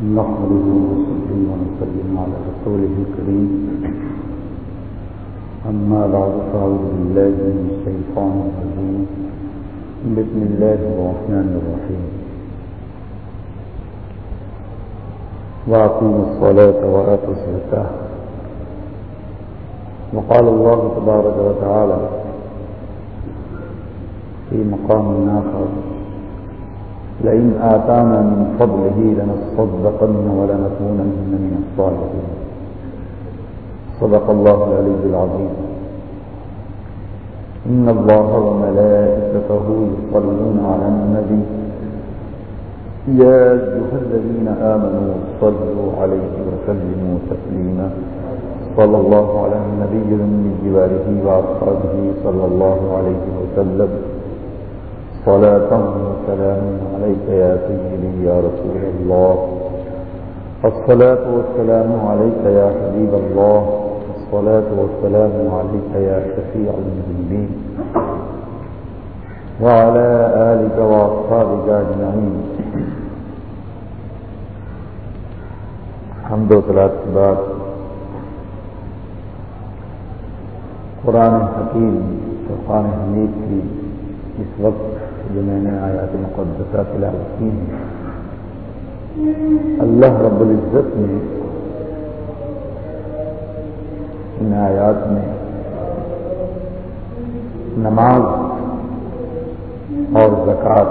نحمده ونصلي ونسلم على رسوله الكريم. أما بعد، فأعوذ بالله من الشيطان الرجيم. بسم الله الرحمن الرحيم. وأقيموا الصلاة وآتوا الزكاة. وقال الله تبارك وتعالى في مقام آخر. لئن آتانا من فضله لنصدقن ولنكونن من الصالحين. صدق الله العلي العظيم. إن الله وملائكته يصلون على النبي. يا أيها الذين آمنوا صلوا عليه وسلموا تسليما. صلى الله على النبي من جواره وأصحابه صلى الله عليه وسلم. صلاة وسلام عليك يا سيدي يا رسول الله. الصلاة والسلام عليك يا حبيب الله. الصلاة والسلام عليك يا شفيع المذنبين وعلى آلك وأصحابك أجمعين. حمد و صلاة کے بعد قرآن حکیم، قرآن حمید کی اس وقت جو میں نے آیات مقدسہ تلاوت کی ہیں اللہ رب العزت نے ان آیات میں نماز اور زکوٰۃ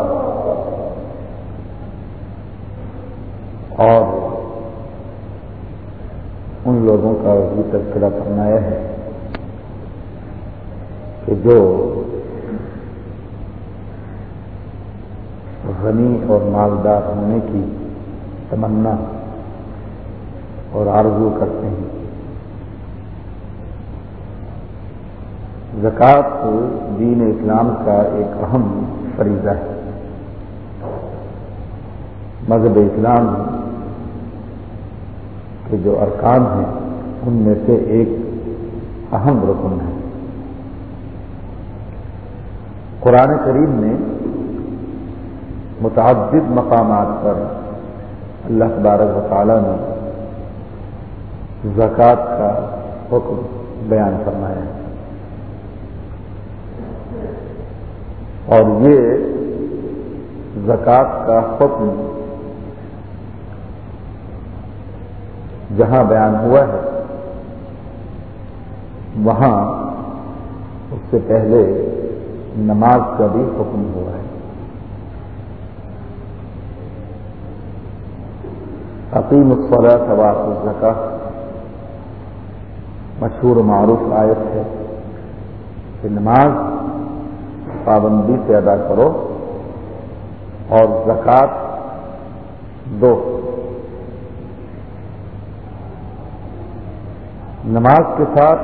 اور ان لوگوں کا بھی تذکرہ فرمایا ہے کہ جو غنی اور مالدار ہونے کی تمنا اور آرزو کرتے ہیں۔ زکوٰۃ دین اسلام کا ایک اہم فریضہ ہے۔ مذہب اسلام کے جو ارکان ہیں، ان میں سے ایک اہم رکن ہے۔ قرآن کریم میں متعدد مقامات پر اللہ تبارک و تعالیٰ نے زکوٰۃ کا حکم بیان فرمایا ہے۔ اور یہ زکوٰۃ کا حکم جہاں بیان ہوا ہے، وہاں اس سے پہلے نماز کا بھی حکم ہوا ہے۔ عقیم الصلاح ثواب الزکا مشہور و معروف آیت ہے کہ نماز پابندی سے ادا کرو اور زکوٰۃ دو۔ نماز کے ساتھ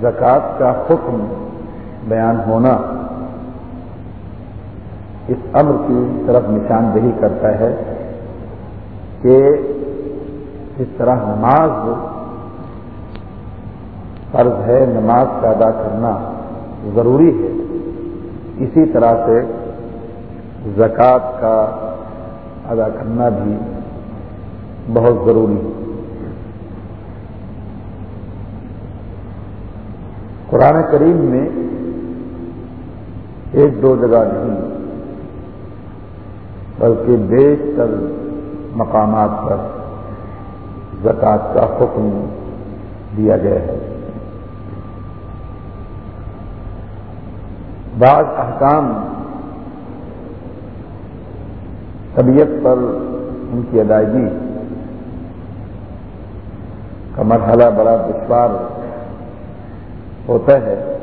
زکوٰۃ کا حکم بیان ہونا اس امر کی طرف نشاندہی کرتا ہے۔ کہ اس طرح نماز فرض ہے، نماز کا ادا کرنا ضروری ہے، اسی طرح سے زکوٰۃ کا ادا کرنا بھی بہت ضروری ہے۔ قرآن کریم میں ایک دو جگہ نہیں، بلکہ بیشتر مقامات پر زکوٰۃ کا حکم دیا گیا ہے۔ بعض احکام طبیعت پر ان کی ادائیگی کا مرحلہ بڑا دشوار ہوتا ہے۔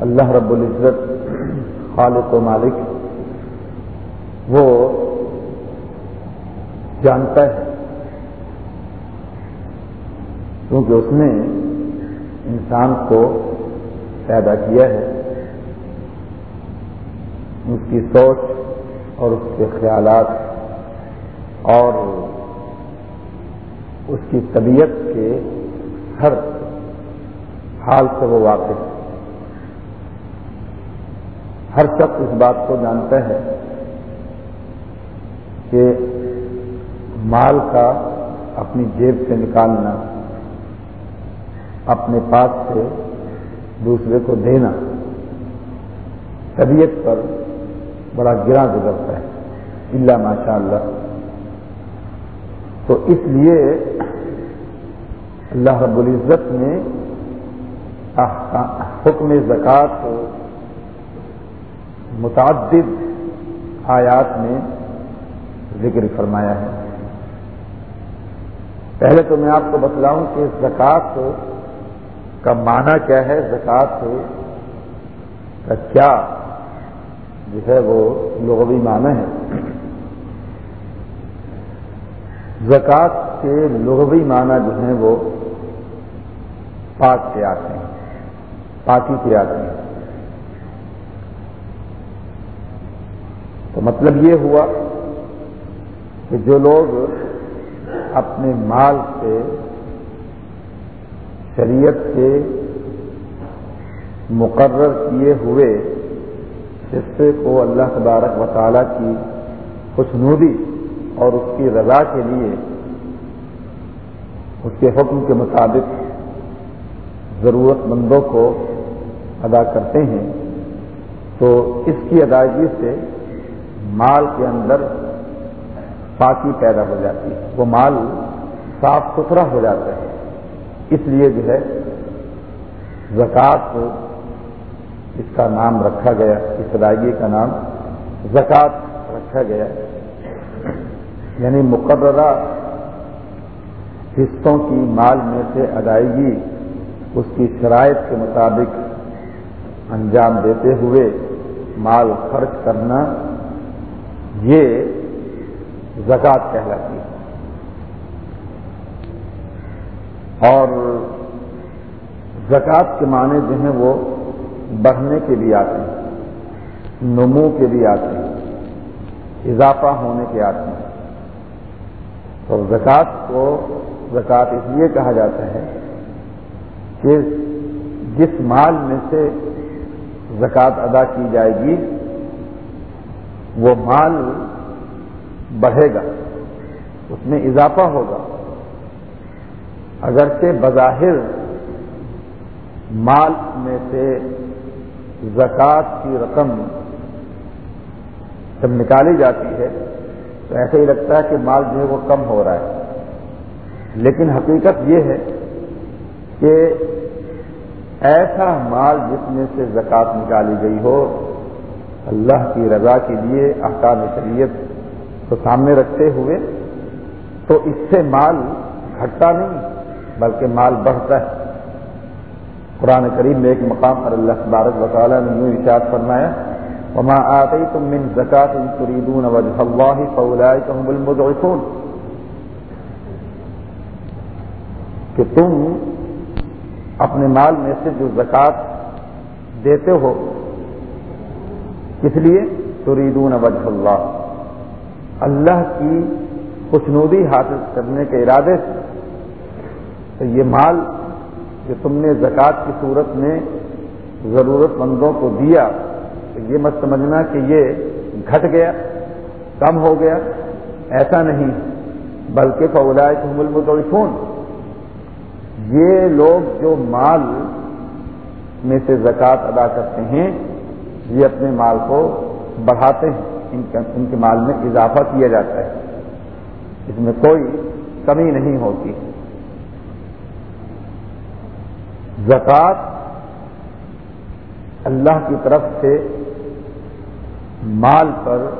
اللہ رب العزت خالق و مالک وہ جانتا ہے۔ کیونکہ اس نے انسان کو پیدا کیا ہے۔ اس کی سوچ اور اس کے خیالات اور اس کی طبیعت کے ہر حال سے وہ واقف ہر شخص اس بات کو جانتا ہے کہ مال کا اپنی جیب سے نکالنا، اپنے پاس سے دوسرے کو دینا، طبیعت پر بڑا گرا گزرتا ہے۔ اللہ ماشاء اللہ تو اس لیے اللہ رب العزت نے حکم زکوٰۃ کو متعدد آیات میں ذکر فرمایا ہے۔ پہلے تو میں آپ کو بتلاؤں کہ زکوٰۃ کا معنی کیا ہے؟ زکوٰۃ کا کیا جو ہے وہ لغوی معنی ہے۔ زکوٰۃ کے لغوی معنی جو ہیں وہ پاک کے آتے ہیں، پاکی کے آتے ہیں۔ تو مطلب یہ ہوا کہ جو لوگ اپنے مال سے، شریعت کے مقرر کیے ہوئے حصے کو اللہ تبارک و تعالیٰ کی خوشنودی اور اس کی رضا کے لیے اس کے حکم کے مطابق ضرورت مندوں کو ادا کرتے ہیں، تو اس کی ادائیگی سے مال کے اندر پاکی پیدا ہو جاتی ہے۔ وہ مال صاف ستھرا ہو جاتا ہے۔ اس لیے جو ہے زکوٰۃ اس کا نام رکھا گیا، اس ادائیگی کا نام زکوٰۃ رکھا گیا۔ یعنی مقررہ حصوں کی مال میں سے ادائیگی اس کی شرائط کے مطابق انجام دیتے ہوئے مال خرچ کرنا، یہ زکوٰۃ کہلاتی ہے۔ اور زکوٰۃ کے معنی جو ہیں وہ بڑھنے کے بھی آتے ہیں، نمو کے بھی آتے ہیں، اضافہ ہونے کے آتے ہیں۔ تو زکوٰۃ کو زکوٰۃ اس لیے کہا جاتا ہے کہ جس مال میں سے زکوٰۃ ادا کی جائے گی، وہ مال بڑھے گا، اس میں اضافہ ہوگا۔ اگرچہ بظاہر مال میں سے زکوٰۃ کی رقم جب نکالی جاتی ہے، تو ایسا ہی لگتا ہے کہ مال جو ہے وہ کم ہو رہا ہے۔ لیکن حقیقت یہ ہے کہ ایسا مال جس میں سے زکوٰۃ نکالی گئی ہو، اللہ کی رضا کے لیے، احکام شریعت کو سامنے رکھتے ہوئے تو اس سے مال گھٹتا نہیں، بلکہ مال بڑھتا ہے۔ قرآن کریم میں ایک مقام پر اللہ تبارک و نے یوں ارشاد فرمایا، وما آتيتم من زكاة تريدون وجه الله فأولئك هم المضعفون۔ کہ تم اپنے مال میں سے جو زکوٰۃ دیتے ہو، کس لیے؟ تریدون وجہ اللہ اللہ کی خوشنودی حاصل کرنے کے ارادے سے۔ تو یہ مال جو تم نے زکوٰۃ کی صورت میں ضرورت مندوں کو دیا، تو یہ مت سمجھنا کہ یہ گھٹ گیا، کم ہو گیا، ایسا نہیں، بلکہ فولائے حمل متعفون یہ لوگ جو مال میں سے زکوٰۃ ادا کرتے ہیں، یہ اپنے مال کو بڑھاتے ہیں۔ ان کے مال میں اضافہ کیا جاتا ہے۔ اس میں کوئی کمی نہیں ہوتی۔ زکوٰۃ اللہ کی طرف سے مال پر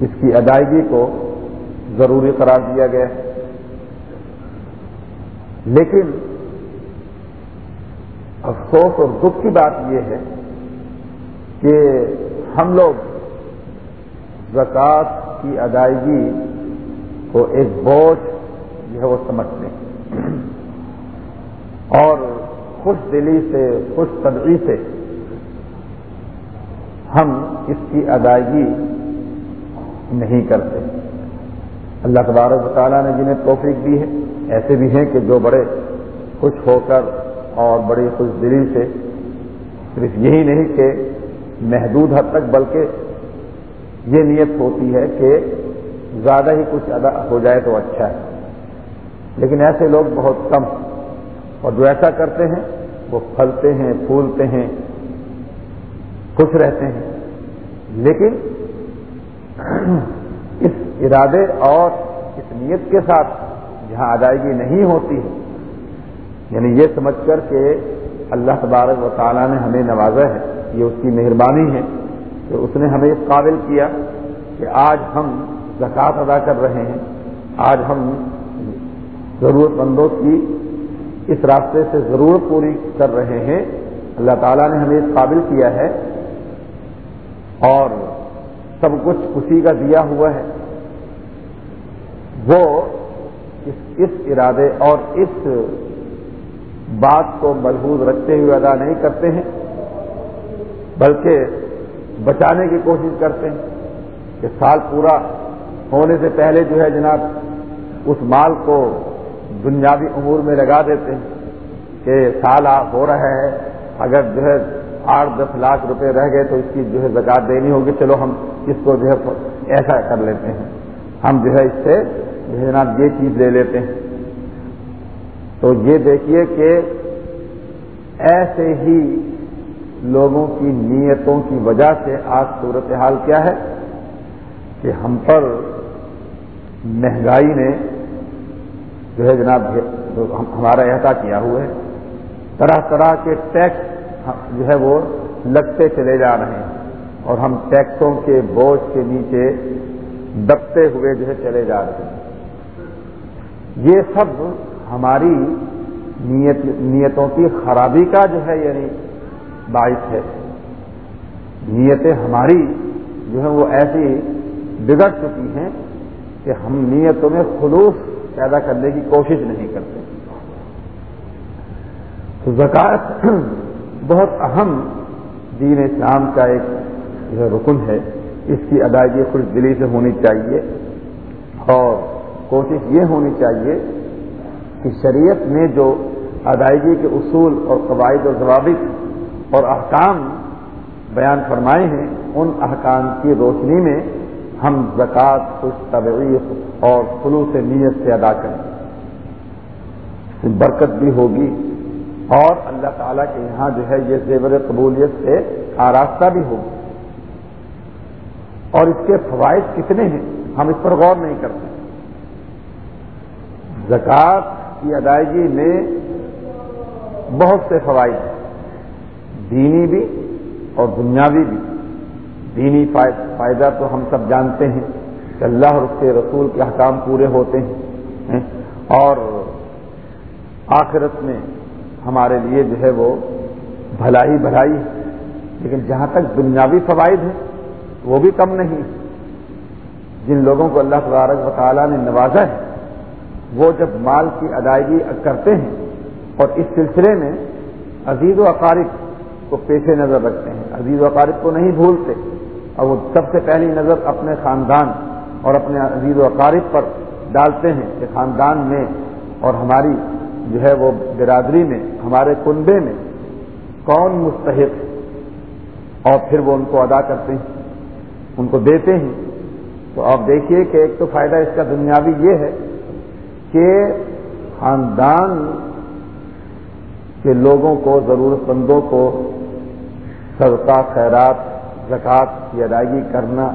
اس کی ادائیگی کو ضروری قرار دیا گیا لیکن افسوس اور دکھ کی بات یہ ہے کہ ہم لوگ زکوٰۃ کی ادائیگی کو ایک بوجھ جو ہے وہ سمجھتے ہیں۔ اور خوش دلی سے، خوش طبعی سے ہم اس کی ادائیگی نہیں کرتے۔ اللہ تبارک تعالیٰ نے جنہیں توفیق دی ہے، ایسے بھی ہیں کہ جو بڑے خوش ہو کر اور بڑی خوش دلی سے، صرف یہی نہیں کہ محدود حد تک، بلکہ یہ نیت ہوتی ہے کہ زیادہ ہی کچھ ادا ہو جائے تو اچھا ہے۔ لیکن ایسے لوگ بہت کم اور جو ایسا کرتے ہیں، وہ پھلتے ہیں، پھولتے ہیں، خوش رہتے ہیں۔ لیکن اس ارادے اور اس نیت کے ساتھ جہاں ادائیگی نہیں ہوتی ہے یعنی یہ سمجھ کر کہ اللہ تبارک و تعالیٰ نے ہمیں نوازا ہے۔ یہ اس کی مہربانی ہے کہ اس نے ہمیں اس قابل کیا کہ آج ہم زکوٰۃ ادا کر رہے ہیں۔ آج ہم ضرورت مندوں کی اس راستے سے ضرورت پوری کر رہے ہیں۔ اللہ تعالیٰ نے ہمیں اس قابل کیا ہے اور سب کچھ اسی کا دیا ہوا ہے۔ وہ اس اس ارادے اور اس بات کو ملحوظ رکھتے ہوئے ادا نہیں کرتے ہیں۔ بلکہ بچانے کی کوشش کرتے ہیں کہ سال پورا ہونے سے پہلے جو ہے جناب اس مال کو دنیاوی امور میں لگا دیتے ہیں کہ سال ہو رہا ہے، اگر جو ہے آٹھ دس لاکھ روپے رہ گئے تو اس کی جو ہے زکات دینی ہوگی، چلو ہم اس کو جو ہے ایسا کر لیتے ہیں۔ ہم جو ہے اس سے جناب یہ چیز لے لیتے ہیں۔ تو یہ دیکھیے کہ ایسے ہی لوگوں کی نیتوں کی وجہ سے آج صورتحال کیا ہے کہ ہم پر مہنگائی نے جو ہے جناب ہمارا احاطہ کیا ہوا ہے، طرح طرح کے ٹیکس جو ہے وہ لگتے چلے جا رہے ہیں اور ہم ٹیکسوں کے بوجھ کے نیچے دبتے ہوئے جو ہے چلے جا رہے ہیں۔ یہ سب ہماری نیت، نیتوں کی خرابی کا جو ہے یعنی باعث ہے۔ نیتیں ہماری جو ہے وہ ایسی بگڑ چکی ہیں کہ ہم نیتوں میں خلوص پیدا کرنے کی کوشش نہیں کرتے۔ تو زکات بہت اہم دین اسلام کا ایک جو رکن ہے۔ اس کی ادائیگی خوش دلی سے ہونی چاہیے اور کوشش یہ ہونی چاہیے کہ شریعت نے جو ادائیگی کے اصول اور قواعد و ضوابط اور احکام بیان فرمائے ہیں، ان احکام کی روشنی میں ہم زکوٰۃ، خوش طبعی اور خلوص نیت سے ادا کریں۔ برکت بھی ہوگی اور اللہ تعالیٰ کے یہاں جو ہے یہ زیور قبولیت سے آراستہ بھی ہوگی۔ اور اس کے فوائد کتنے ہیں، ہم اس پر غور نہیں کرتے۔ زکوٰۃ کی ادائیگی میں بہت سے فوائد ہیں۔ دینی بھی اور دنیاوی بھی۔ دینی فائدہ تو ہم سب جانتے ہیں کہ اللہ اور اس کے رسول کے احکام پورے ہوتے ہیں۔ اور آخرت میں ہمارے لیے جو ہے وہ بھلائی بھلائی ہے۔ لیکن جہاں تک دنیاوی فوائد ہیں، وہ بھی کم نہیں۔ جن لوگوں کو اللہ تبارک و تعالیٰ نے نوازا ہے، وہ جب مال کی ادائیگی کرتے ہیں اور اس سلسلے میں عزیز و اقارب کو پیش نظر رکھتے ہیں۔ عزیز و اقارب کو نہیں بھولتے۔ اور وہ سب سے پہلی نظر اپنے خاندان اور اپنے عزیز و اقارب پر ڈالتے ہیں کہ خاندان میں اور ہماری جو ہے وہ برادری میں، ہمارے کنبے میں کون مستحق اور پھر وہ ان کو ادا کرتے ہیں، ان کو دیتے ہیں۔ تو آپ دیکھیے کہ ایک تو فائدہ اس کا دنیاوی یہ ہے کہ خاندان کے لوگوں کو ضرورت مندوں کو صدقہ، خیرات، زکوٰۃ کی ادائیگی کرنا۔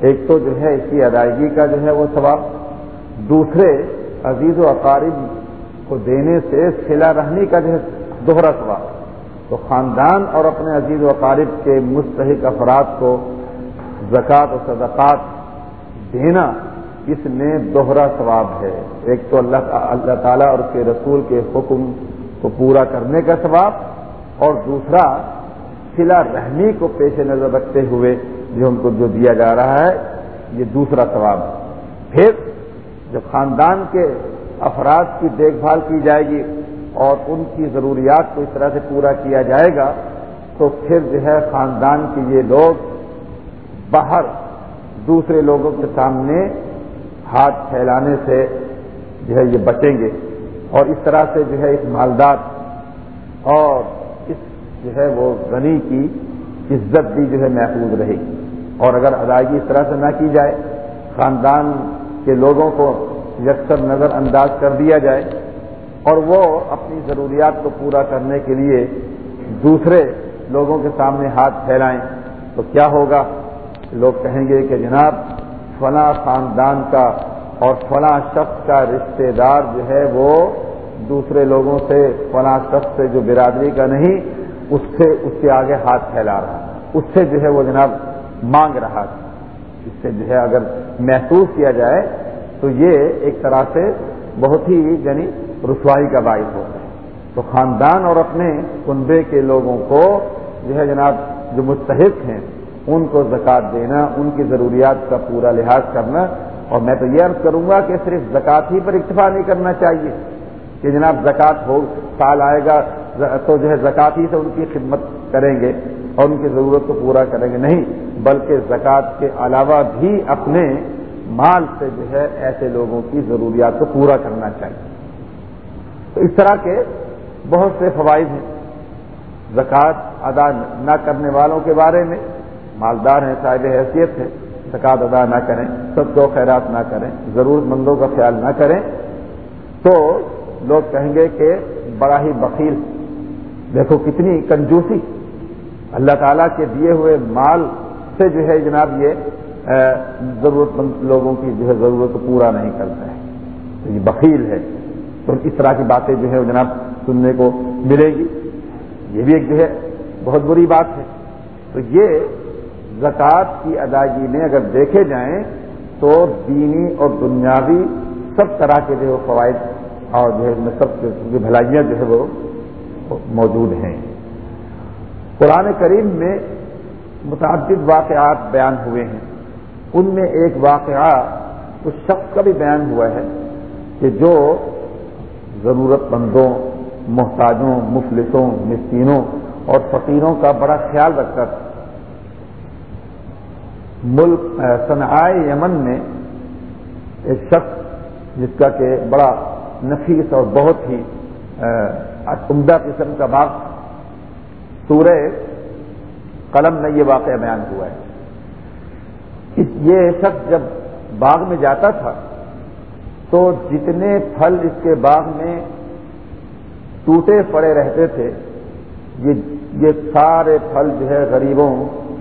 ایک تو جو ہے اس کی ادائیگی کا جو ہے وہ ثواب۔ دوسرے، عزیز و اقارب کو دینے سے سلا رہنے کا جو ہے دوہرا ثواب۔ تو خاندان اور اپنے عزیز و اقارب کے مستحق افراد کو زکوٰۃ و صدقات دینا اس میں دوہرا ثواب ہے۔ ایک تو اللہ اللہ تعالیٰ اور اس کے رسول کے حکم کو پورا کرنے کا ثواب اور دوسرا سلا رحمی کو پیش نظر رکھتے ہوئے جو ہم کو جو دیا جا رہا ہے، یہ دوسرا ثواب پھر جب خاندان کے افراد کی دیکھ بھال کی جائے گی اور ان کی ضروریات کو اس طرح سے پورا کیا جائے گا، تو پھر جو ہے خاندان کے یہ لوگ باہر دوسرے لوگوں کے سامنے ہاتھ پھیلانے سے جو ہے یہ بچیں گے۔ اور اس طرح سے جو ہے اس مالدار اور اس جو ہے وہ غنی کی عزت بھی جو ہے محفوظ رہے گی۔ اور اگر ادائیگی اس طرح سے نہ کی جائے، خاندان کے لوگوں کو یکسر نظر انداز کر دیا جائے اور وہ اپنی ضروریات کو پورا کرنے کے لیے دوسرے لوگوں کے سامنے ہاتھ پھیلائیں تو کیا ہوگا؟ لوگ کہیں گے کہ جناب، فلاں خاندان کا اور فلاں شخص کا رشتہ دار جو ہے وہ دوسرے لوگوں سے، فلاں شخص سے جو برادری کا نہیں اس سے اس کے آگے ہاتھ پھیلا رہا اس سے جو ہے وہ جناب مانگ رہا تھا۔ اس سے جو ہے اگر محسوس کیا جائے تو یہ ایک طرح سے بہت ہی یعنی رسوائی کا باعث ہوتا ہے۔ تو خاندان اور اپنے کنبے کے لوگوں کو جو ہے جناب جو مستحق ہیں، ان کو زکوٰۃ دینا، ان کی ضروریات کا پورا لحاظ کرنا۔ اور میں تو یہ عرض کروں گا کہ صرف زکوٰۃ ہی پر اکتفا نہیں کرنا چاہیے کہ جناب زکوٰۃ ہو، سال آئے گا تو جو ہے زکوٰۃ ہی سے ان کی خدمت کریں گے اور ان کی ضرورت کو پورا کریں گے۔ نہیں، بلکہ زکوٰۃ کے علاوہ بھی اپنے مال سے جو ہے ایسے لوگوں کی ضروریات کو پورا کرنا چاہیے۔ تو اس طرح کے بہت سے فوائد ہیں۔ زکوٰۃ ادا نہ کرنے والوں کے بارے میں مالدار ہیں، صاحب حیثیت ہے زکوٰۃ ادا نہ کریں، سب کو خیرات نہ کریں ضرورت مندوں کا خیال نہ کریں۔ تو لوگ کہیں گے کہ بڑا ہی بخیل دیکھو کتنی کنجوسی اللہ تعالیٰ کے دیے ہوئے مال سے جو ہے جناب یہ ضرورت مند لوگوں کی جو ہے ضرورت پورا نہیں کرتا ہے۔ تو یہ بخیل ہے۔ تو اس طرح کی باتیں جو ہے جناب سننے کو ملے گی۔ یہ بھی ایک جو ہے بہت بری بات ہے۔ تو یہ زکوٰۃ کی ادائیگی میں اگر دیکھے جائیں تو دینی اور دنیاوی سب طرح کے جو فوائد اور جو ہے سب بھلائیاں جو ہے وہ موجود ہیں۔ قرآن کریم میں متعدد واقعات بیان ہوئے ہیں۔ ان میں ایک واقعہ اس شخص کا بھی بیان ہوا ہے کہ جو ضرورت مندوں، محتاجوں، مفلسوں، مسکینوں اور فقیروں کا بڑا خیال رکھتا تھا۔ ملک صنعائے یمن میں ایک شخص جس کا کہ بڑا نفیس اور بہت ہی عمدہ قسم کا باغ، سورہ قلم میں یہ واقعہ بیان ہوا ہے۔ یہ شخص جب باغ میں جاتا تھا، تو جتنے پھل اس کے باغ میں ٹوٹے پڑے رہتے تھے، یہ سارے پھل جو ہے غریبوں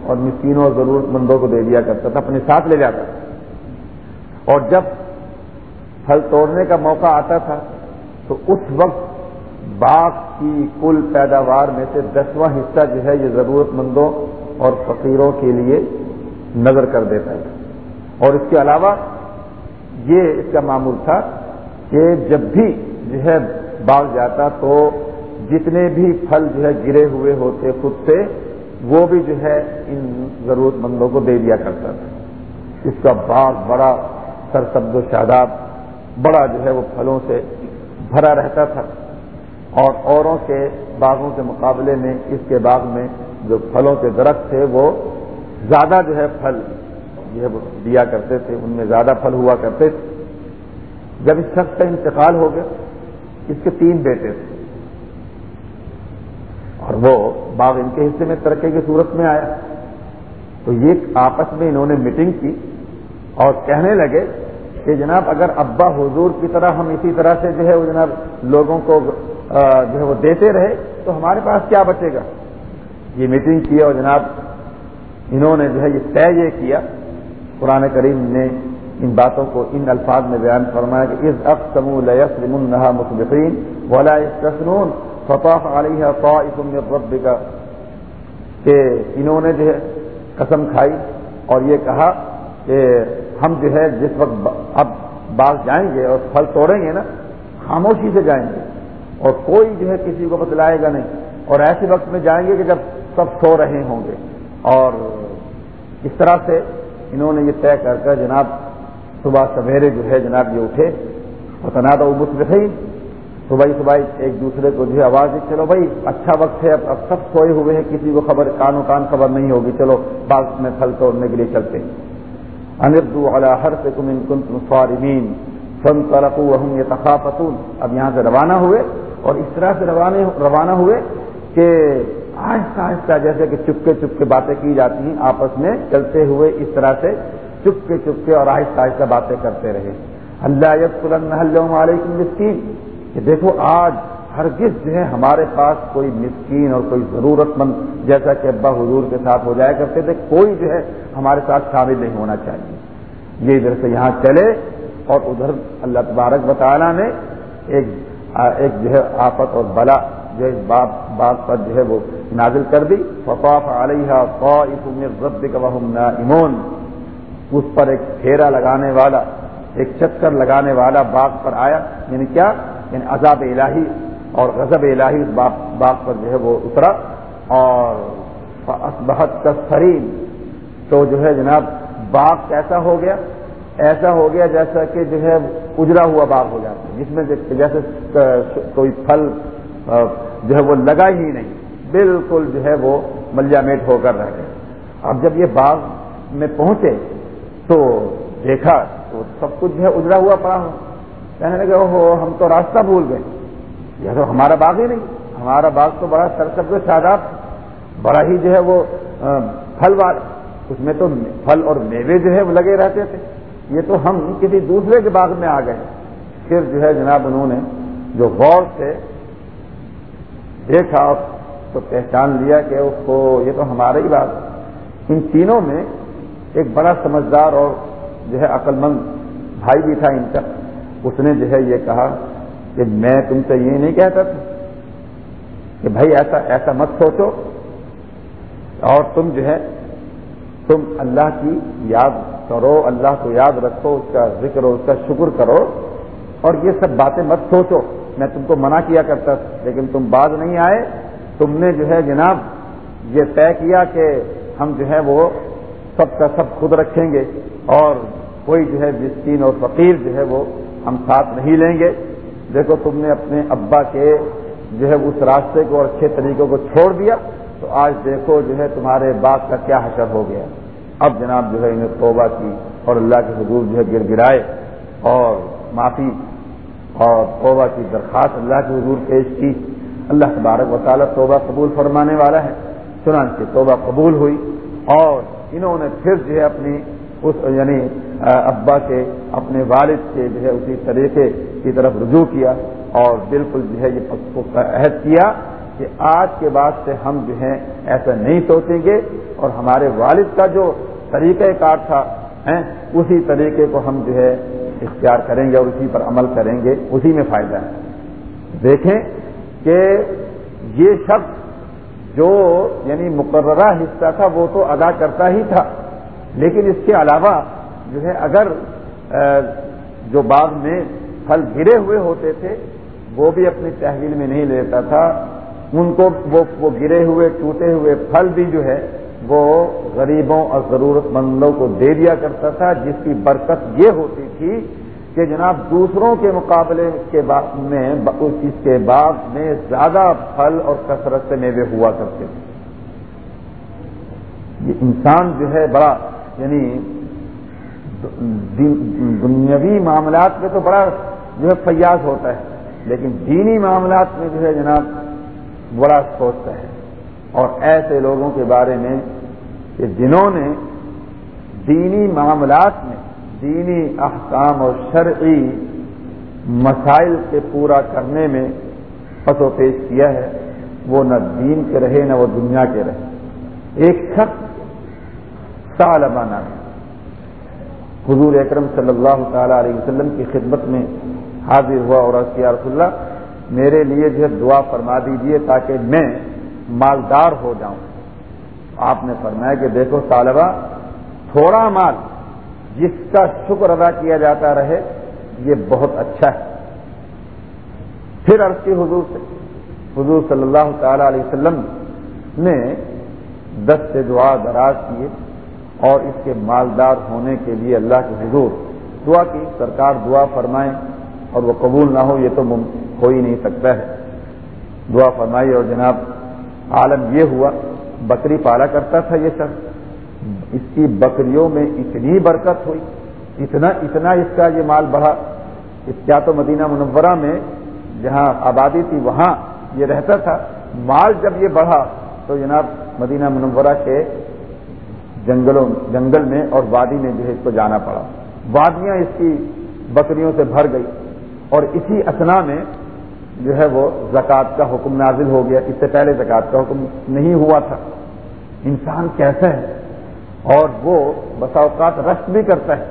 اور مسکینوں اور ضرورت مندوں کو دے دیا کرتا تھا، اپنے ساتھ لے جاتا تھا۔ اور جب پھل توڑنے کا موقع آتا تھا، تو اس وقت باغ کی کل پیداوار میں سے دسواں حصہ جو ہے یہ ضرورت مندوں اور فقیروں کے لیے نظر کر دیتا ہے۔ اور اس کے علاوہ یہ اس کا معمول تھا کہ جب بھی جو ہے باغ جاتا تو جتنے بھی پھل جو ہے گرے ہوئے ہوتے خود سے، وہ بھی جو ہے ان ضرورت مندوں کو دے دیا کرتا تھا۔ اس کا باغ بڑا سرسبز و شاداب، بڑا جو ہے وہ پھلوں سے بھرا رہتا تھا۔ اور اوروں کے باغوں کے مقابلے میں، اس کے باغ میں جو پھلوں کے درخت تھے، وہ زیادہ جو ہے پھل جو ہے دیا کرتے تھے، ان میں زیادہ پھل ہوا کرتے تھے۔ جب اس شخص کا انتقال ہو گیا، اس کے تین بیٹے تھے۔ اور وہ باغ ان کے حصے میں ترقی کی صورت میں آیا۔ تو یہ آپس میں انہوں نے میٹنگ کی اور کہنے لگے کہ جناب، اگر ابا حضور کی طرح ہم اسی طرح سے جو ہے وہ جناب لوگوں کو جو ہے وہ دیتے رہے، تو ہمارے پاس کیا بچے گا؟ یہ میٹنگ کی اور جناب، انہوں نے جو ہے یہ طے یہ کیا، قرآن کریم نے ان باتوں کو ان الفاظ میں بیان فرمایا کہ اس اب سمو لسلم النہا مطلقین ولا تسنون فتح علیہ رب کا کہ انہوں نے جو ہے قسم کھائی اور یہ کہا کہ ہم جو ہے جس وقت اب باغ جائیں گے اور پھل توڑیں گے نا، خاموشی سے جائیں گے۔ اور کوئی جو ہے کسی کو بتلائے گا نہیں۔ اور ایسے وقت میں جائیں گے کہ جب سب سو رہے ہوں گے۔ اور اس طرح سے انہوں نے یہ طے کر کر جناب صبح سویرے جو ہے جناب یہ اٹھے۔ اور تنا تو مصرف ہی صبح صبح ایک دوسرے کو جو ہے آواز دی، چلو بھائی اچھا وقت ہے، اب اب سب سوئے ہوئے ہیں، کسی کو خبر کان و کان خبر نہیں ہوگی۔ چلو باغ میں پھل توڑنے کے لیے چلتے۔ اندو ہر سے کم ان کن فارمین فن ترقو ہم یہ اب یہاں سے روانہ ہوئے۔ اور اس طرح سے روانہ ہوئے کہ آہستہ آہستہ جیسے کہ چپکے چپکے باتیں کی جاتی ہیں، آپس میں چلتے ہوئے اس طرح سے چپکے چپکے اور آہستہ آہستہ باتیں کرتے رہے۔ اللہ علیکم مسکین۔ کہ دیکھو، آج ہرگز جو ہے ہمارے پاس کوئی مسکین اور کوئی ضرورت مند جیسا کہ ابا حضور کے ساتھ ہو جایا کرتے تھے، کوئی جو ہے ہمارے ساتھ شامل نہیں ہونا چاہیے۔ یہ ادھر سے یہاں چلے اور ادھر اللہ تبارک بطالہ نے ایک ایک جو ہے آفت اور بلا جو ہے بات پر جو ہے وہ نازل کر دی۔ ففاف علیہ کا امون اس پر ایک پھیرا لگانے والا، ایک چکر لگانے والا باغ پر آیا۔ یعنی کیا؟ یعنی عذاب الہی اور غضب الہی اس باغ پر جو ہے وہ اترا۔ اور بہت تسرین تو جو ہے جناب، باغ کیسا ہو گیا؟ ایسا ہو گیا جیسا کہ جو ہے اجرا ہوا باغ ہو جاتا ہے، جس میں جیسے کوئی پھل جو ہے وہ لگا ہی نہیں، بالکل جو ہے وہ ملیا میٹ ہو کر رہ گئے اب جب یہ باغ میں پہنچے تو دیکھا تو سب کچھ جو ہے اجڑا ہوا پڑا ہو کہنے لگے ہو ہم تو راستہ بھول گئے۔ یہ تو ہمارا باغ ہی نہیں، ہمارا باغ تو بڑا سرسب کے شاداب بڑا ہی جو ہے وہ پھل والا۔ اس میں تو پھل اور میوے جو ہے وہ لگے رہتے تھے۔ یہ تو ہم کسی دوسرے کے باغ میں آ گئے پھر جو ہے جناب انہوں نے جو غور سے دیکھا تو پہچان لیا کہ اس کو یہ تو ہمارا ہی باغ ان تینوں میں ایک بڑا سمجھدار اور جو ہے عقل مند بھائی بھی تھا ان کا۔ اس نے جو ہے یہ کہا کہ میں تم سے یہ نہیں کہتا تھا کہ بھائی ایسا ایسا مت سوچو اور تم جو ہے تم اللہ کی یاد کرو، اللہ کو یاد رکھو، اس کا ذکر ہو اس کا شکر کرو۔ اور یہ سب باتیں مت سوچو، میں تم کو منع کیا کرتا، لیکن تم بعد نہیں آئے۔ تم نے جو ہے جناب یہ طے کیا کہ ہم جو ہے وہ سب کا سب خود رکھیں گے اور کوئی جو ہے مسکین اور فقیر جو ہے وہ ہم ساتھ نہیں لیں گے۔ دیکھو، تم نے اپنے ابا کے جو ہے اس راستے کو اور اچھے طریقوں کو چھوڑ دیا۔ تو آج دیکھو جو ہے تمہارے باغ کا کیا حشر ہو گیا۔ اب جناب جو ہے انہیں توبہ کی اور اللہ کے حضور جو ہے گر گرائے اور معافی اور توبہ کی درخواست اللہ کے حضور پیش کی۔ اللہ تبارک و تعالیٰ توبہ قبول فرمانے والا ہے۔ چنانچہ توبہ قبول ہوئی اور انہوں نے پھر جو ہے اپنی اس یعنی ابا کے، اپنے والد کے جو ہے اسی طریقے کی طرف رجوع کیا اور بالکل جو ہے یہ عہد کیا۔ کہ آج کے بعد سے ہم جو ہے ایسا نہیں سوچیں گے اور ہمارے والد کا جو طریقہ کار تھا اسی طریقے کو ہم جو ہے اختیار کریں گے اور اسی پر عمل کریں گے، اسی میں فائدہ ہے۔ دیکھیں کہ یہ شخص جو یعنی مقررہ حصہ تھا، وہ تو ادا کرتا ہی تھا۔ لیکن اس کے علاوہ جو ہے، اگر جو باغ میں پھل گرے ہوئے ہوتے تھے، وہ بھی اپنی تحویل میں نہیں لیتا تھا۔ ان کو وہ وہ گرے ہوئے، ٹوٹے ہوئے پھل بھی جو ہے، وہ غریبوں اور ضرورت مندوں کو دے دیا کرتا تھا، جس کی برکت یہ ہوتی تھی کہ جناب دوسروں کے مقابلے کے میں اس کے باغ میں زیادہ پھل اور کثرت سے میوے ہوا کرتے تھے۔ یہ انسان جو ہے بڑا یعنی دنیاوی معاملات میں تو بڑا جو ہے فیاض ہوتا ہے، لیکن دینی معاملات میں جو ہے جناب بڑا سوچتا ہے۔ اور ایسے لوگوں کے بارے میں کہ جنہوں نے دینی معاملات میں، دینی احکام اور شرعی مسائل کے پورا کرنے میں پس و پیش کیا ہے، وہ نہ دین کے رہے، نہ وہ دنیا کے رہے۔ ایک شخص سالبانہ حضور اکرم صلی اللہ تعالی علیہ وسلم کی خدمت میں حاضر ہوا اور رسول اللہ میرے لیے جو دعا فرما دیجیے تاکہ میں مالدار ہو جاؤں۔ آپ نے فرمایا کہ دیکھو طالبہ، تھوڑا مال جس کا شکر ادا کیا جاتا رہے، یہ بہت اچھا ہے۔ پھر عرض کی حضور سے، حضور صلی اللہ تعالی علیہ وسلم نے دس سے دعا دراز کیے اور اس کے مالدار ہونے کے لیے اللہ کے حضور دعا کی، سرکار دعا فرمائیں اور وہ قبول نہ ہو، یہ تو ممکن۔ ہو ہی نہیں سکتا ہے۔ دعا فرمائی اور جناب، عالم یہ ہوا، بکری پالا کرتا تھا یہ شخص۔ اس کی بکریوں میں اتنی برکت ہوئی، اتنا اتنا اس کا یہ مال بڑھا۔ اس کیا تو مدینہ منورہ میں جہاں آبادی تھی، وہاں یہ رہتا تھا۔ مال جب یہ بڑھا تو جناب مدینہ منورہ کے جنگلوں، جنگل میں اور وادی میں جو ہے اس کو جانا پڑا۔ وادیاں اس کی بکریوں سے بھر گئی اور اسی اسنا میں جو ہے وہ زکوٰۃ کا حکم نازل ہو گیا، اس سے پہلے زکوٰۃ کا حکم نہیں ہوا تھا۔ انسان کیسا ہے؟ اور وہ بسا اوقات رشت بھی کرتا ہے۔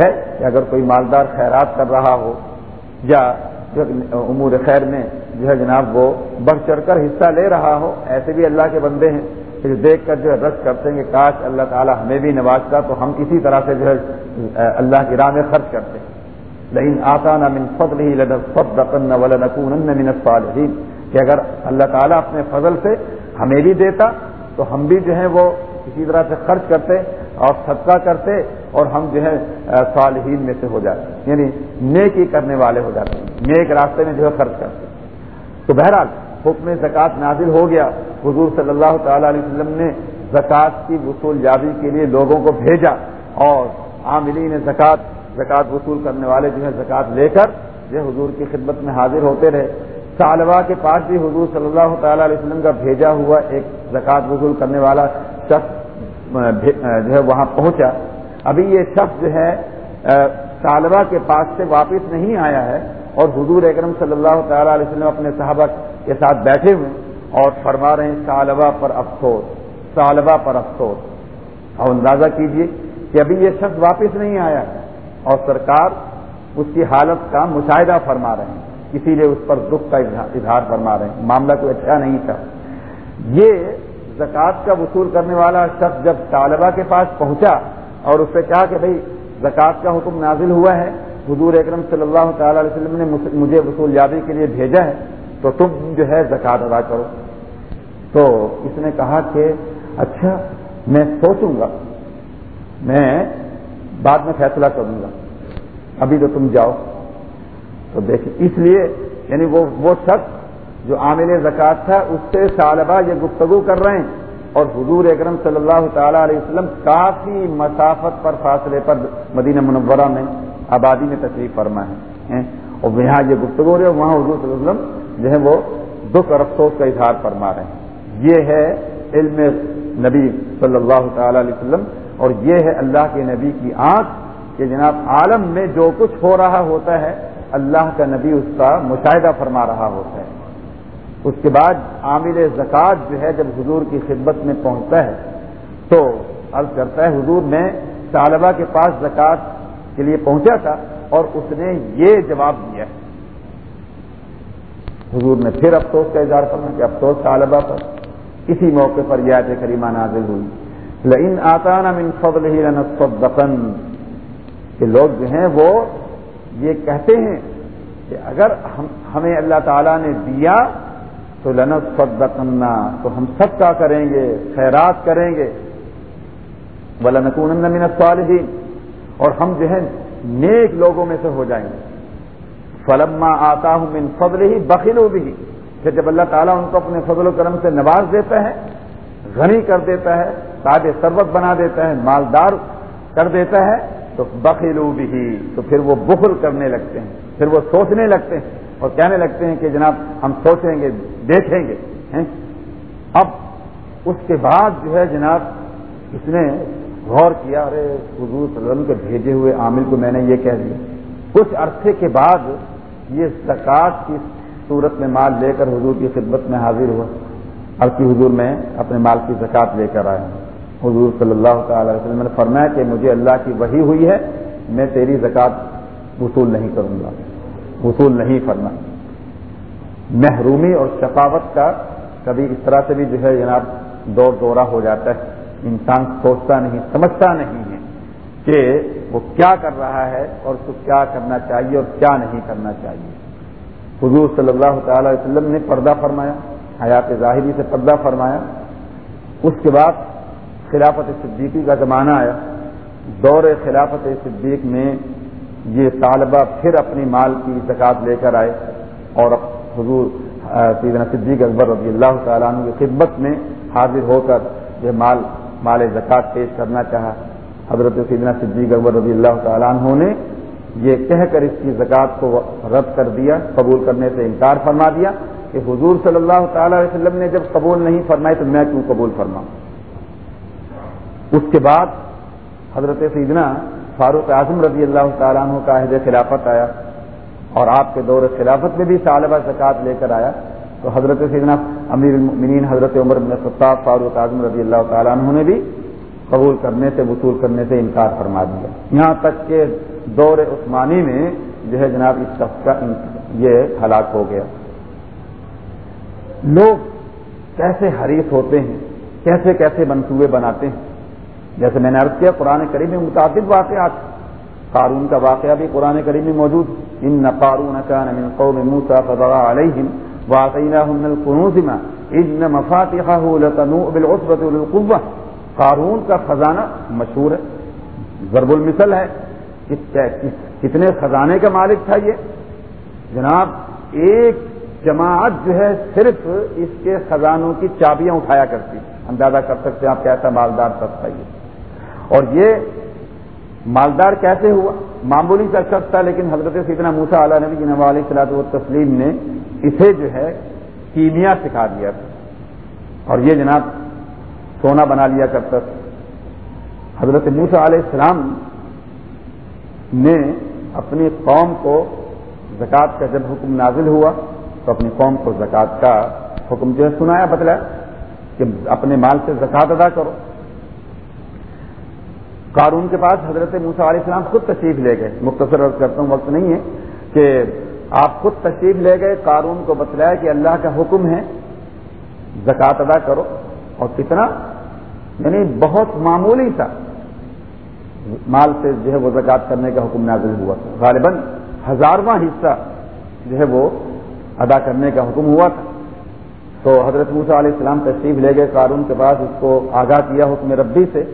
ہے کہ اگر کوئی مالدار خیرات کر رہا ہو یا امور خیر میں جو ہے جناب وہ بڑھ چڑھ کر حصہ لے رہا ہو، ایسے بھی اللہ کے بندے ہیں پھر دیکھ کر جو ہے رش کرتے ہیں کہ کاش اللہ تعالیٰ ہمیں بھی نوازتا تو ہم کسی طرح سے جو ہے اللہ کی راہ میں خرچ کرتے۔ ہیں لیکن آسان من فضل ہی لدن من الصالحین۔ کہ اگر اللہ تعالیٰ اپنے فضل سے ہمیں بھی دیتا، تو ہم بھی جو ہے وہ کسی طرح سے خرچ کرتے اور صدقہ کرتے اور ہم جو ہے صالحین میں سے ہو جاتے۔ یعنی نیکی کرنے والے ہو جاتے نیک راستے میں جو ہے خرچ کرتے۔ تو بہرحال حکم زکوٰۃ نازل ہو گیا۔ حضور صلی اللہ تعالی علیہ وسلم نے زکوٰۃ کی وصول یابی کے لیے لوگوں کو بھیجا اور عاملین زکوٰۃ زکوٰۃ وصول کرنے والے جو ہے زکوٰۃ لے کر جو حضور کی خدمت میں حاضر ہوتے رہے۔ سالوا کے پاس بھی حضور صلی اللہ تعالی علیہ وسلم کا بھیجا ہوا ایک زکوٰۃ وصول کرنے والا شخص جو ہے وہاں پہنچا۔ ابھی یہ شخص جو ہے سالوا کے پاس سے واپس نہیں آیا ہے اور حضور اکرم صلی اللہ تعالی علیہ وسلم اپنے صحابہ کے ساتھ بیٹھے ہوئے اور فرما رہے ہیں، سالوا پر افسوس، سالوا پر افسوس۔ اور اندازہ کیجیے کہ ابھی یہ شخص واپس نہیں آیا۔ اور سرکار اس کی حالت کا مشاہدہ فرما رہے ہیں۔ اسی لیے اس پر دکھ کا اظہار فرما رہے ہیں۔ معاملہ کوئی اچھا نہیں تھا۔ یہ زکوٰۃ کا وصول کرنے والا شخص جب طالبہ کے پاس پہنچا اور اس سے کہا کہ بھائی زکوٰۃ کا حکم نازل ہوا ہے، حضور اکرم صلی اللہ تعالی علیہ وسلم نے مجھے وصول یابی کے لیے بھیجا ہے، تو تم جو ہے زکوٰۃ ادا کرو۔ تو اس نے کہا کہ اچھا میں سوچوں گا۔ میں بعد میں فیصلہ کروں گا۔ ابھی تو تم جاؤ۔ تو دیکھ اس لیے یعنی وہ وہ شخص جو عامل زکوٰۃ تھا، اس سے سالبہ یہ گفتگو کر رہے ہیں۔ اور حضور اکرم صلی اللہ تعالی علیہ وسلم کافی مسافت پر فاصلے پر مدینہ منورہ میں آبادی میں تشریف فرما ہے۔ اور یہاں یہ گفتگو رہے وہاں حضور صلی اللہ علیہ وسلم جو ہے وہ دکھ اور افسوس کا اظہار فرما رہے ہیں۔ یہ ہے علم نبی صلی اللہ تعالی علیہ وسلم اور یہ ہے اللہ کے نبی کی آنکھ کہ جناب عالم میں جو کچھ ہو رہا ہوتا ہے، اللہ کا نبی اس کا مشاہدہ فرما رہا ہوتا ہے۔ اس کے بعد عامل زکوٰۃ جو ہے، جب حضور کی خدمت میں پہنچتا ہے، تو عرض کرتا ہے، حضور میں طالبہ کے پاس زکوٰۃ کے لیے پہنچا تھا اور اس نے یہ جواب دیا حضور نے پھر افسوس کا اظہار کرنا کہ افسوس طالبہ پر، اسی موقع پر یاد کریمہ نازل ہوئی۔ لن آتا نا من فضل ہی کہ لوگ جو ہیں وہ یہ کہتے ہیں کہ اگر ہمیں اللہ تعالیٰ نے دیا تو لنت صدقنا تو ہم سب کا کریں گے، خیرات کریں گے۔ ولنکون من الصالحین۔ اور ہم جو ہے نیک لوگوں میں سے ہو جائیں گے۔ فلما آتا ہوں من فضل ہی بخیل ہو بھی پھر جب اللہ تعالیٰ ان کو اپنے فضل و کرم سے نواز دیتا ہے، غنی کر دیتا ہے تاج سربت بنا دیتا ہے، مالدار کر دیتا ہے، تو بخیل بھی تو پھر وہ بخل کرنے لگتے ہیں، پھر وہ سوچنے لگتے ہیں اور کہنے لگتے ہیں کہ جناب ہم سوچیں گے، دیکھیں گے اب اس کے بعد جو ہے جناب اس نے غور کیا، ارے حضور صلی اللہ علیہ وسلم کے بھیجے ہوئے عامل کو میں نے یہ کہہ دیا۔ کچھ عرصے کے بعد یہ زکوٰۃ کی صورت میں مال لے کر حضور کی خدمت میں حاضر ہوا۔ اور کی حضور میں اپنے مال کی زکوٰۃ لے کر آیا۔ ہوں حضور صلی اللہ تعالی وسلم نے فرمایا کہ مجھے اللہ کی وہی ہوئی ہے، میں تیری زکوٰۃ وصول نہیں کروں گا۔ وصول نہیں کرنا محرومی اور شفاوت کا کبھی اس طرح سے بھی جو ہے جناب دور دورہ ہو جاتا ہے۔ انسان سوچتا نہیں، سمجھتا نہیں ہے کہ وہ کیا کر رہا ہے اور اس کو کیا کرنا چاہیے اور کیا نہیں کرنا چاہیے۔ حضور صلی اللہ تعالی وسلم نے پردہ فرمایا، حیات ظاہری سے پردہ فرمایا۔ اس کے بعد خلافت صدیقی کا زمانہ آیا۔ دور خلافت صدیق میں یہ طالبہ پھر اپنی مال کی زکات لے کر آئے اور حضور سیدنا صدیق اکبر رضی اللہ تعالیٰ عنہ کی خدمت میں حاضر ہو کر یہ مال مال زکوٰۃ پیش کرنا چاہا۔ حضرت سیدنا صدیق اکبر رضی اللہ تعالیٰ عنہ نے یہ کہہ کر اس کی زکوٰۃ کو رد کر دیا، قبول کرنے سے انکار فرما دیا کہ حضور صلی اللہ تعالی علیہ وسلم نے جب قبول نہیں فرمائے تو میں کیوں قبول فرماؤں؟ اس کے بعد حضرت سیدنا فاروق اعظم رضی اللہ تعالیٰ عنہ کا عہد خلافت آیا اور آپ کے دور خلافت میں بھی طالبہ زکوٰۃ لے کر آیا تو حضرت سیدنا امیر المؤمنین حضرت عمر بن خطاب فاروق اعظم رضی اللہ تعالیٰ عنہ نے بھی قبول کرنے سے، وصول کرنے سے انکار فرما دیا۔ یہاں تک کہ دور عثمانی میں جو ہے جناب، اس شخص کا یہ ہلاک ہو گیا۔ لوگ کیسے حریف ہوتے ہیں؟ کیسے کیسے منصوبے بناتے ہیں؟ جیسے میں نے عرض کیا، قرآن کریم میں متعدد واقعات قارون کا واقعہ بھی قرآن کریم میں موجود۔ ان نہ قارون کا نمن قوم موسا فضا علیہم واقعہ القنوزما ان مفاتحہ لتنوء بالعصبة قارون کا خزانہ مشہور ہے، ضرب المثل ہے۔ کتنے خزانے کا مالک تھا یہ؟ جناب، ایک جماعت جو ہے صرف اس کے خزانوں کی چابیاں اٹھایا کرتی۔ اندازہ کر سکتے ہیں آپ کیسا مالدار سستا یہ اور یہ مالدار کیسے ہوا؟ معمولی کا شخص تھا، لیکن حضرت سیدنا موسا علیہ نبی نبی علیہ صلاح و تسلیم نے اسے جو ہے کیمیا سکھا دیا تھا۔ اور یہ جناب سونا بنا لیا کرتا تھا۔ حضرت موسا علیہ السلام نے اپنی قوم کو زکوٰۃ کا جب حکم نازل ہوا، تو اپنی قوم کو زکوٰۃ کا حکم جو ہے سنایا بدلا کہ اپنے مال سے زکوٰۃ ادا کرو۔ قارون کے پاس حضرت موسا علیہ السلام خود تشریف لے گئے۔ مختصر عرض کرتا ہوں، وقت نہیں ہے کہ آپ خود تشریف لے گئے، قارون کو بتلایا کہ اللہ کا حکم ہے، زکوٰۃ ادا کرو۔ اور کتنا؟ یعنی بہت معمولی تھا۔ مال سے جو ہے وہ زکات کرنے کا حکم نازل ہوا تھا۔ غالباً ہزارواں حصہ جو ہے وہ ادا کرنے کا حکم ہوا تھا۔ تو حضرت موسا علیہ السلام تشریف لے گئے، قارون کے پاس اس کو آگاہ کیا حکم ربی سے۔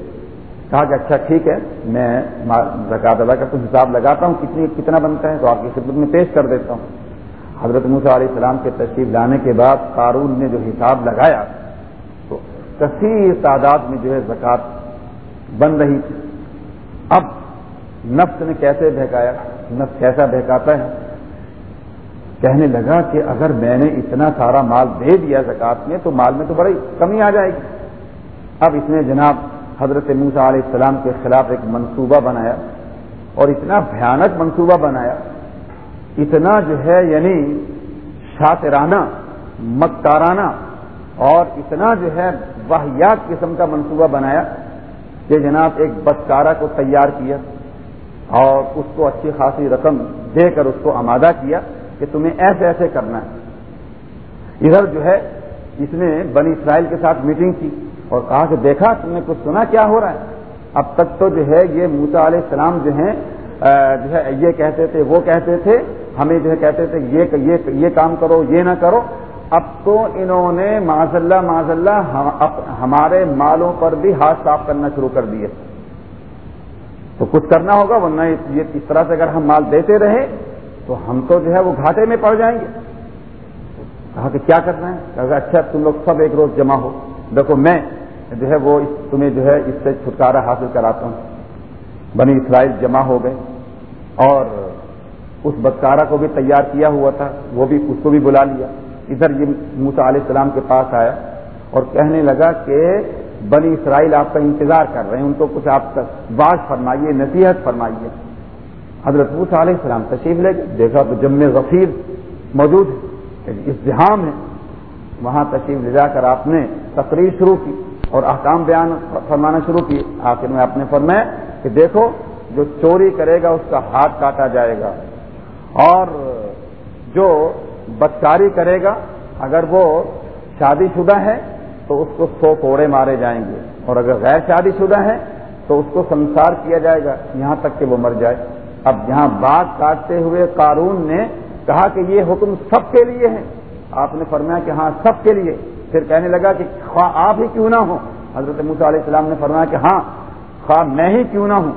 کہا کہ اچھا ٹھیک ہے، میں زکات ادا کرتا ہوں، حساب لگاتا ہوں، کتنی، کتنا بنتا ہے، تو آپ کی خدمت میں پیش کر دیتا ہوں۔ حضرت موسا علیہ السلام کے تشریف لانے کے بعد قارون نے جو حساب لگایا، تو کثیر تعداد میں جو ہے زکوٰۃ بن رہی تھی۔ اب نفس نے کیسے بہکایا؟ نفس کیسا بہکاتا ہے؟ کہنے لگا کہ اگر میں نے اتنا سارا مال دے دیا زکات میں، تو مال میں تو بڑی کمی آ جائے گی۔ اب اس نے جناب حضرت موسا علیہ السلام کے خلاف ایک منصوبہ بنایا اور اتنا بھیانک منصوبہ بنایا، اتنا جو ہے یعنی شاطرانہ مکارانہ اور اتنا جو ہے واحیات قسم کا منصوبہ بنایا کہ جناب ایک بدکارہ کو تیار کیا اور اس کو اچھی خاصی رقم دے کر اس کو آمادہ کیا کہ تمہیں ایسے ایسے کرنا ہے۔ ادھر جو ہے اس نے بنی اسرائیل کے ساتھ میٹنگ کی۔ اور کہا کہ دیکھا تم نے کچھ سنا کیا ہو رہا ہے؟ اب تک تو جو ہے یہ موسا علیہ السلام جو ہیں جو ہے یہ کہتے تھے، وہ کہتے تھے، ہمیں جو ہے کہتے تھے، یہ یہ کام کرو، یہ نہ کرو۔ اب تو انہوں نے معذ اللہ معذ اللہ ہمارے مالوں پر بھی ہاتھ صاف کرنا شروع کر دیے۔ تو کچھ کرنا ہوگا، ورنہ یہ اس طرح سے اگر ہم مال دیتے رہے تو ہم تو جو ہے وہ گھاٹے میں پڑ جائیں گے۔ کہا کہ کیا کرنا ہے؟ کہ اچھا تم لوگ سب ایک روز جمع ہو۔ دیکھو، میں جو ہے وہ تمہیں جو ہے اس سے چھٹکارا حاصل کراتا ہوں۔ بنی اسرائیل جمع ہو گئے اور اس بدکارا کو بھی تیار کیا ہوا تھا، وہ بھی اس کو بھی بلا لیا۔ ادھر یہ موسا علیہ السلام کے پاس آیا اور کہنے لگا کہ بنی اسرائیل آپ کا انتظار کر رہے ہیں، ان کو کچھ آپ کا بات فرمائیے، نصیحت فرمائیے۔ حضرت موسا علیہ السلام تشریف لے گئے۔ دیکھا تو جم غفیر موجود ہے یعنی ازدحام ہے وہاں تشریف لے جا کر آپ نے تقریر شروع کی۔ اور احکام بیان فرمانا شروع کی، آخر میں آپ نے فرمایا کہ دیکھو، جو چوری کرے گا، اس کا ہاتھ کاٹا جائے گا۔ اور جو بدکاری کرے گا، اگر وہ شادی شدہ ہے، تو اس کو سو کوڑے مارے جائیں گے۔ اور اگر غیر شادی شدہ ہے، تو اس کو سنسار کیا جائے گا۔ یہاں تک کہ وہ مر جائے۔ اب یہاں بات کاٹتے ہوئے قارون نے کہا کہ یہ حکم سب کے لیے ہے آپ نے فرمایا کہ ہاں سب کے لیے۔ پھر کہنے لگا کہ خواہ آپ ہی کیوں نہ ہو حضرت موسیٰ علیہ السلام نے فرمایا کہ ہاں خواہ میں ہی کیوں نہ ہوں؟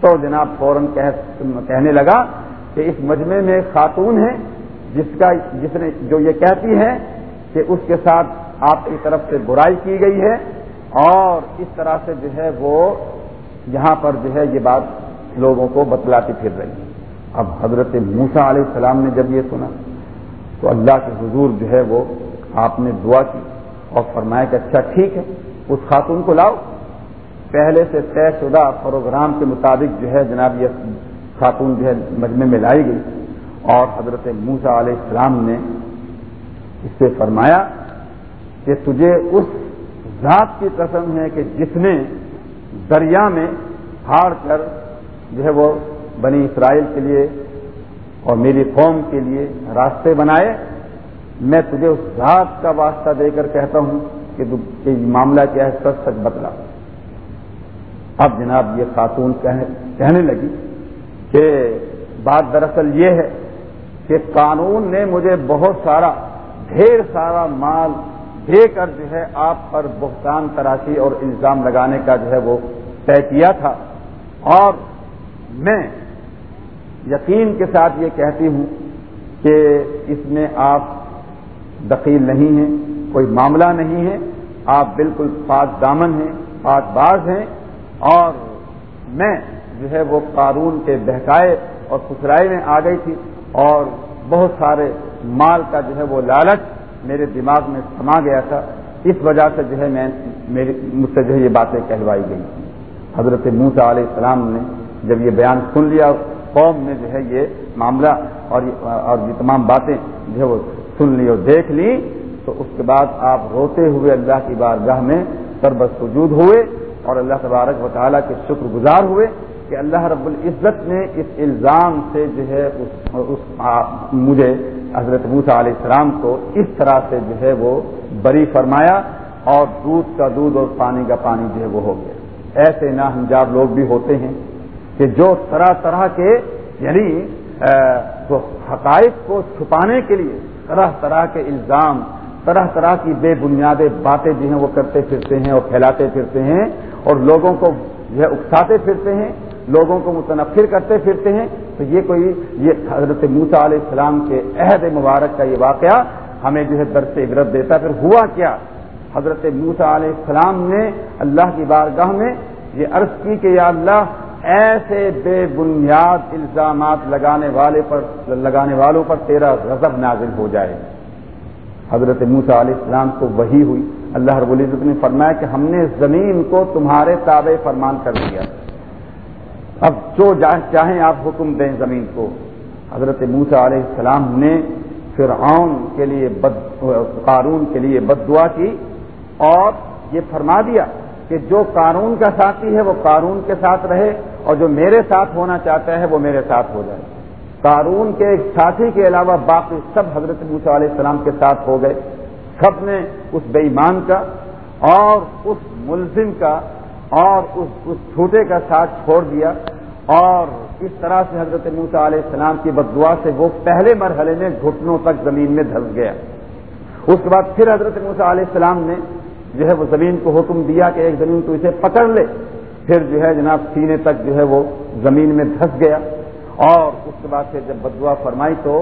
تو جناب فوراً کہنے لگا کہ اس مجمع میں خاتون ہے، جس کا جس نے جو یہ کہتی ہے کہ اس کے ساتھ آپ کی طرف سے برائی کی گئی ہے اور اس طرح سے جو ہے وہ یہاں پر جو ہے یہ بات لوگوں کو بتلاتی پھر رہی ہے۔ اب حضرت موسا علیہ السلام نے جب یہ سنا تو اللہ کے حضور جو ہے وہ آپ نے دعا کی اور فرمایا کہ اچھا ٹھیک ہے، اس خاتون کو لاؤ۔ پہلے سے طے شدہ پروگرام کے مطابق جو ہے جناب یہ خاتون جو ہے مجمع میں لائی گئی۔ اور حضرت موسا علیہ السلام نے اس سے فرمایا کہ تجھے اس ذات کی قسم ہے کہ جس نے دریا میں ہاڑ کر جو ہے وہ بنی اسرائیل کے لیے اور میری قوم کے لیے راستے بنائے۔ میں تجھے اس ذات کا واسطہ دے کر کہتا ہوں کہ معاملہ کیا ہے؟ سچ سچ بدلا اب جناب یہ خاتون کہنے لگی کہ بات دراصل یہ ہے کہ قانون نے مجھے بہت سارا ڈھیر سارا مال دے کر جو ہے آپ پر بہتان تراشی اور الزام لگانے کا جو ہے وہ طے کیا تھا۔ اور میں یقین کے ساتھ یہ کہتی ہوں کہ اس میں آپ دخیل نہیں ہیں، کوئی معاملہ نہیں ہے، آپ بالکل پاک دامن ہیں، پاک باز ہیں، اور میں جو ہے وہ قانون کے بہکائے اور خسرائے میں آ گئی تھی، اور بہت سارے مال کا جو ہے وہ لالچ میرے دماغ میں سما گیا تھا۔ اس وجہ سے جو ہے میں میری مجھ سے جو ہے یہ باتیں کہلوائی گئی تھی حضرت موسا علیہ السلام نے جب یہ بیان سن لیا، قوم نے جو ہے یہ معاملہ اور یہ تمام باتیں جو ہے وہ سن لی اور دیکھ لی، تو اس کے بعد آپ روتے ہوئے اللہ کی بارگاہ میں سربت وجود ہوئے اور اللہ تبارک و تعالیٰ کے شکر گزار ہوئے کہ اللہ رب العزت نے اس الزام سے جو ہے اس اس مجھے حضرت موسا علیہ السلام کو اس طرح سے جو ہے وہ بری فرمایا اور دودھ کا دودھ اور پانی کا پانی جو ہے وہ ہو گیا۔ ایسے نا ہمجار لوگ بھی ہوتے ہیں کہ جو طرح طرح کے یعنی حقائق کو چھپانے کے لیے طرح طرح کے الزام، طرح طرح کی بے بنیاد باتیں جو ہیں وہ کرتے پھرتے ہیں اور پھیلاتے پھرتے ہیں اور لوگوں کو جو ہے اکساتے پھرتے ہیں، لوگوں کو متنفر کرتے پھرتے ہیں۔ تو یہ کوئی، یہ حضرت موسا علیہ السلام کے عہد مبارک کا یہ واقعہ ہمیں جو ہے درس عبرت دیتا پھر ہوا کیا؟ حضرت موسا علیہ السلام نے اللہ کی بارگاہ میں یہ عرض کی کہ یا اللہ ایسے بے بنیاد الزامات لگانے والے پر لگانے والوں پر تیرا غضب نازل ہو جائے۔ حضرت موسا علیہ السلام کو وہی ہوئی۔ اللہ رب العزت نے فرمایا کہ ہم نے زمین کو تمہارے تابع فرمان کر دیا۔ اب جو چاہیں آپ حکم دیں زمین کو۔ حضرت موسا علیہ السلام نے فرعون کے لیے بد قارون کے لیے بد دعا کی اور یہ فرما دیا کہ جو قانون کا ساتھی ہے وہ قانون کے ساتھ رہے۔ اور جو میرے ساتھ ہونا چاہتا ہے وہ میرے ساتھ ہو جائے۔ قارون کے ایک ساتھی کے علاوہ باقی سب حضرت موسا علیہ السلام کے ساتھ ہو گئے۔ سب نے اس بے ایمان کا اور اس ملزم کا اور اس اس چھوٹے کا ساتھ چھوڑ دیا۔ اور اس طرح سے حضرت موسا علیہ السلام کی بدعا سے وہ پہلے مرحلے میں گھٹنوں تک زمین میں دھس گیا۔ اس کے بعد پھر حضرت موسا علیہ السلام نے جو ہے وہ زمین کو حکم دیا کہ ایک زمین تو اسے پکڑ لے۔ پھر جو ہے جناب سینے تک جو ہے وہ زمین میں دھس گیا اور اس کے بعد پھر جب بدعا فرمائی تو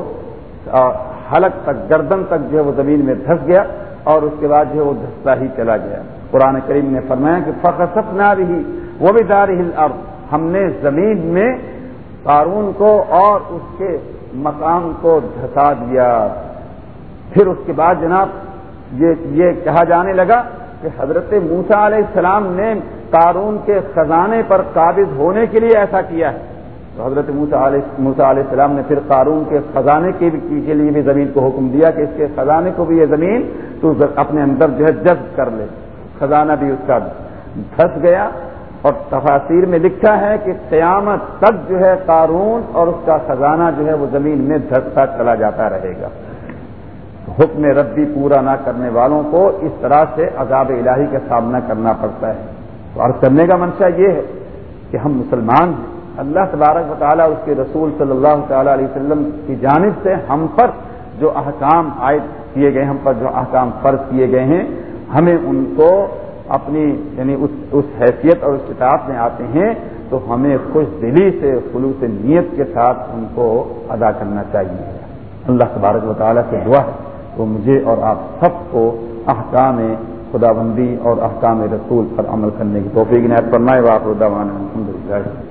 حلق تک، گردن تک جو ہے وہ زمین میں دھس گیا اور اس کے بعد جو ہے وہ دھستا ہی چلا گیا۔ قرآن کریم نے فرمایا کہ فخصت نہ رہی وہ بھی دار ہل اب ہم نے زمین میں قارون کو اور اس کے مقام کو دھسا دیا۔ پھر اس کے بعد جناب یہ یہ کہا جانے لگا کہ حضرت موسا علیہ السلام نے قارون کے خزانے پر قابض ہونے کے لیے ایسا کیا ہے۔ تو حضرت موسا علیہ السلام نے پھر قارون کے خزانے کے لیے بھی زمین کو حکم دیا کہ اس کے خزانے کو بھی یہ زمین تو اپنے اندر جو ہے جذب کر لے۔ خزانہ بھی اس کا دھس گیا اور تفاصیر میں لکھا ہے کہ قیامت تک جو ہے قارون اور اس کا خزانہ جو ہے وہ زمین میں دھستا چلا جاتا رہے گا۔ حکم ردی پورا نہ کرنے والوں کو اس طرح سے عذاب الہی کا سامنا کرنا پڑتا ہے۔ تو عرض کرنے کا منشا یہ ہے کہ ہم مسلمان ہیں۔ اللہ تبارک و تعالیٰ اس کے رسول صلی اللہ تعالیٰ علیہ وسلم کی جانب سے ہم پر جو احکام عائد کیے گئے، ہم پر جو احکام فرض کیے گئے ہیں، ہمیں ان کو اپنی یعنی اس اس حیثیت اور اس کتاب میں آتے ہیں، تو ہمیں خوش دلی سے، خلوص نیت کے ساتھ ان کو ادا کرنا چاہیے۔ اللہ تبارک و تعالیٰ سے دعا ہے۔ تو مجھے اور آپ سب کو احکام خدا بندی اور احکام رسول پر عمل کرنے کی توفیق فرمائے واپس الحمد للہ